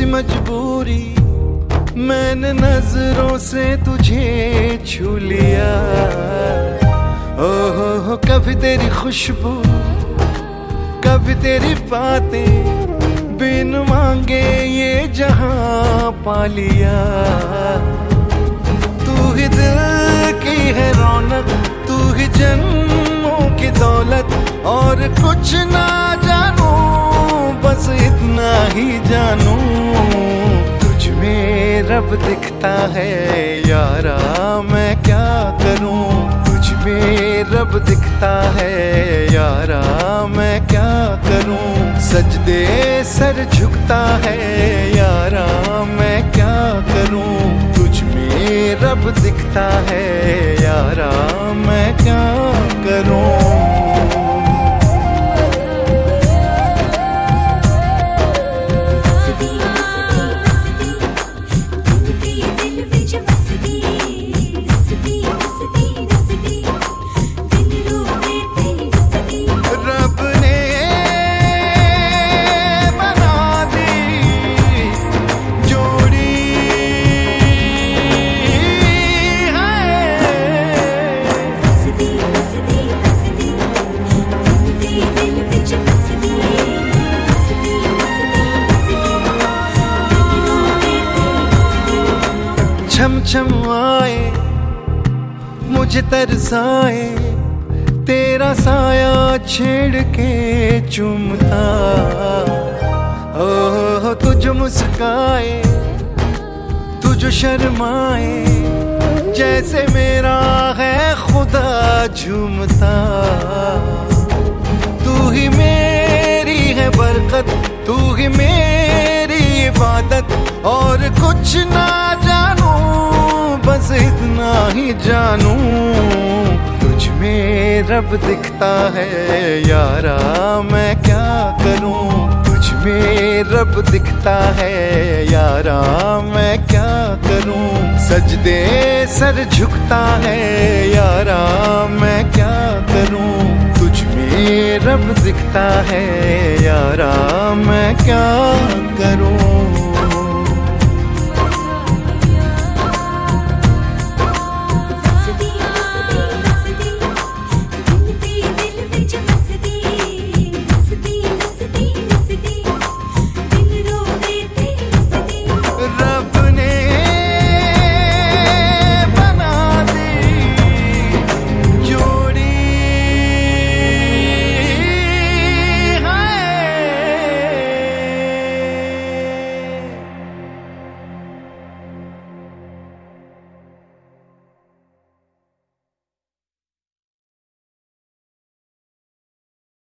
कैसी मजबूरी, मैंने नज़रों से तुझे छू लिया। ओहो हो, कभी तेरी खुशबू, कभी तेरी बातें बिन मांगे ये जहाँ पा लिया। तू ही दिल की है रौनक, तू ही जन्मों की दौलत, और कुछ ना ही जानू। तुझ में रब दिखता है, यारा मैं क्या करूँ? तुझ में रब दिखता है, यारा मैं क्या करूँ? सजदे सर झुकता है, यारा मैं क्या करूँ? तुझ में रब दिखता है, यारा मैं क्या करूँ? छम छम आए मुझे तरसाए, तेरा साया छेड़ के चुमता। ओ तुझ मुस्काए, तुझ शर्माए, जैसे मेरा है खुदा झूमता। तू ही मेरी है बरकत, तू ही मेरी इबादत, और कुछ ना जानू, तुझ में रब दिखता है, यारा मैं क्या करूँ? तुझ में रब दिखता है, यारा मैं क्या करूँ? सजदे सर झुकता है, यारा मैं क्या करूँ? तुझ में रब दिखता है, यारा मैं क्या करूँ?